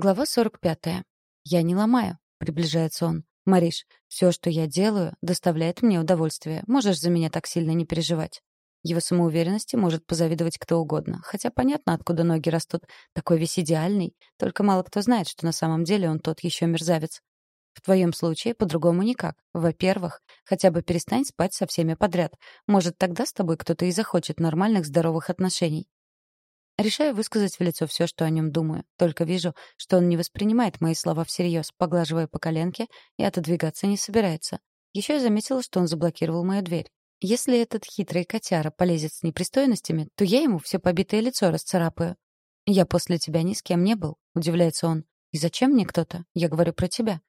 Глава 45. «Я не ломаю», — приближается он. «Мариш, все, что я делаю, доставляет мне удовольствие. Можешь за меня так сильно не переживать». Его самоуверенности может позавидовать кто угодно. Хотя понятно, откуда ноги растут. Такой весь идеальный. Только мало кто знает, что на самом деле он тот еще мерзавец. В твоем случае по-другому никак. Во-первых, хотя бы перестань спать со всеми подряд. Может, тогда с тобой кто-то и захочет нормальных здоровых отношений. Решаю высказать в лицо все, что о нем думаю. Только вижу, что он не воспринимает мои слова всерьез, поглаживая по коленке, и отодвигаться не собирается. Еще я заметила, что он заблокировал мою дверь. Если этот хитрый котяра полезет с непристойностями, то я ему все побитое лицо расцарапаю. «Я после тебя ни с кем не был», — удивляется он. «И зачем мне кто-то? Я говорю про тебя».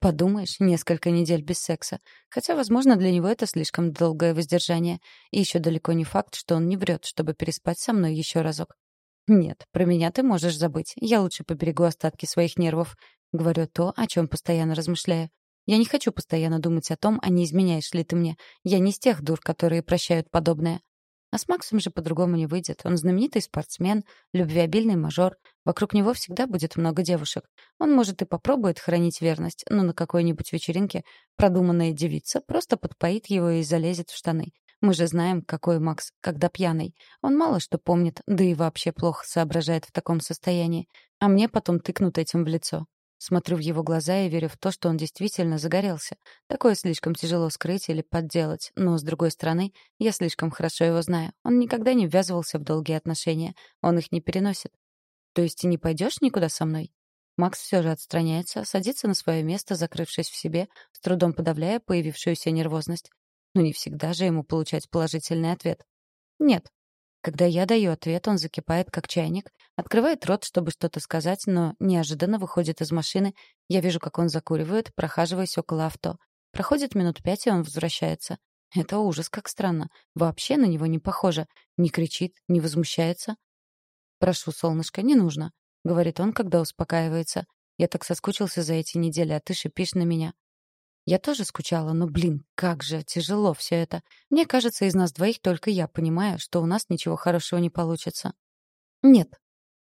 Подумаешь, несколько недель без секса. Хотя, возможно, для него это слишком долгое воздержание. И еще далеко не факт, что он не врет, чтобы переспать со мной еще разок. «Нет, про меня ты можешь забыть. Я лучше поберегу остатки своих нервов». Говорю то, о чем постоянно размышляю. Я не хочу постоянно думать о том, а не изменяешь ли ты мне. Я не из тех дур, которые прощают подобное. А с Максом же по-другому не выйдет. Он знаменитый спортсмен, любвеобильный мажор. Вокруг него всегда будет много девушек. Он, может, и попробует хранить верность, но на какой-нибудь вечеринке продуманная девица просто подпоит его и залезет в штаны. Мы же знаем, какой Макс, когда пьяный. Он мало что помнит, да и вообще плохо соображает в таком состоянии. А мне потом тыкнут этим в лицо. Смотрю в его глаза и верю в то, что он действительно загорелся. Такое слишком тяжело скрыть или подделать. Но, с другой стороны, я слишком хорошо его знаю. Он никогда не ввязывался в долгие отношения. Он их не переносит. То есть ты не пойдешь никуда со мной? Макс все же отстраняется, садится на свое место, закрывшись в себе, с трудом подавляя появившуюся нервозность. Но не всегда же ему получать положительный ответ. Нет. Когда я даю ответ, он закипает, как чайник, открывает рот, чтобы что-то сказать, но неожиданно выходит из машины. Я вижу, как он закуривает, прохаживаясь около авто. Проходит минут пять, и он возвращается. Это ужас, как странно. Вообще на него не похоже. Не кричит, не возмущается. «Прошу, солнышко, не нужно», — говорит он, когда успокаивается. «Я так соскучился за эти недели, а ты шипишь на меня. Я тоже скучала, но, блин, как же тяжело все это. Мне кажется, из нас двоих только я понимаю, что у нас ничего хорошего не получится. Нет.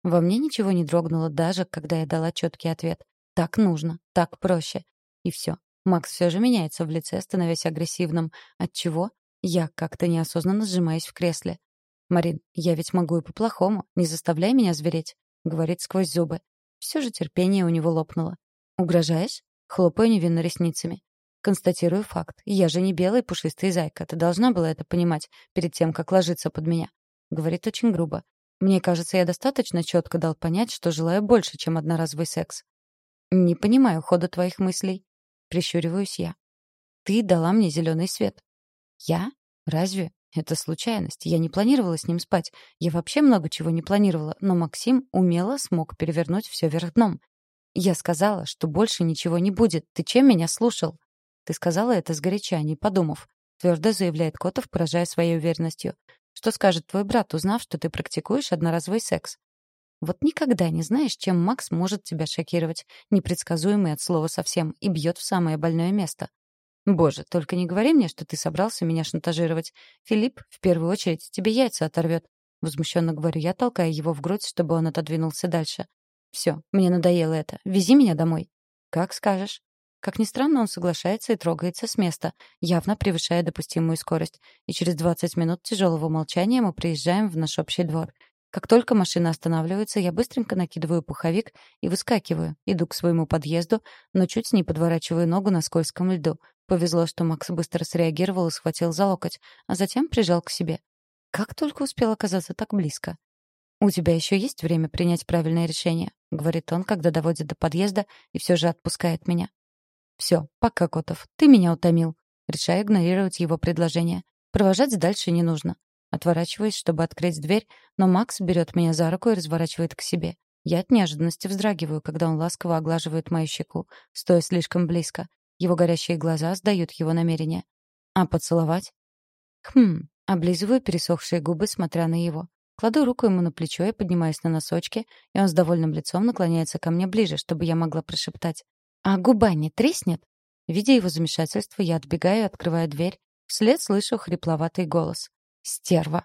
Во мне ничего не дрогнуло, даже когда я дала четкий ответ. Так нужно, так проще. И все. Макс все же меняется в лице, становясь агрессивным. Отчего? Я как-то неосознанно сжимаюсь в кресле. «Марин, я ведь могу и по-плохому. Не заставляй меня звереть», — говорит сквозь зубы. Все же терпение у него лопнуло. «Угрожаешь?» — хлопаю невинно ресницами. Констатирую факт. Я же не белый пушистый зайка. Ты должна была это понимать перед тем, как ложиться под меня. Говорит очень грубо. Мне кажется, я достаточно четко дал понять, что желаю больше, чем одноразовый секс. Не понимаю хода твоих мыслей. Прищуриваюсь я. Ты дала мне зеленый свет. Я? Разве? Это случайность. Я не планировала с ним спать. Я вообще много чего не планировала, но Максим умело смог перевернуть все вверх дном. Я сказала, что больше ничего не будет. Ты чем меня слушал? Ты сказала это сгоряча, не подумав. Твердо заявляет Котов, поражая своей уверенностью. Что скажет твой брат, узнав, что ты практикуешь одноразовый секс? Вот никогда не знаешь, чем Макс может тебя шокировать. Непредсказуемый от слова совсем и бьет в самое больное место. Боже, только не говори мне, что ты собрался меня шантажировать. Филипп, в первую очередь, тебе яйца оторвет. Возмущенно говорю я, толкая его в грудь, чтобы он отодвинулся дальше. Все, мне надоело это. Вези меня домой. Как скажешь. Как ни странно, он соглашается и трогается с места, явно превышая допустимую скорость. И через 20 минут тяжелого молчания мы приезжаем в наш общий двор. Как только машина останавливается, я быстренько накидываю пуховик и выскакиваю. Иду к своему подъезду, но чуть не подворачиваю ногу на скользком льду. Повезло, что Макс быстро среагировал и схватил за локоть, а затем прижал к себе. Как только успел оказаться так близко. «У тебя еще есть время принять правильное решение», — говорит он, когда доводит до подъезда и все же отпускает меня. Все, пока, Котов, ты меня утомил. Решаю игнорировать его предложение. Провожать дальше не нужно. Отворачиваюсь, чтобы открыть дверь, но Макс берет меня за руку и разворачивает к себе. Я от неожиданности вздрагиваю, когда он ласково оглаживает мою щеку, стоя слишком близко. Его горящие глаза сдают его намерение. А поцеловать? Хм, облизываю пересохшие губы, смотря на его. Кладу руку ему на плечо и поднимаюсь на носочки, и он с довольным лицом наклоняется ко мне ближе, чтобы я могла прошептать. «А губа не треснет?» Видя его замешательство, я отбегаю и открываю дверь. Вслед слышу хрипловатый голос. «Стерва!»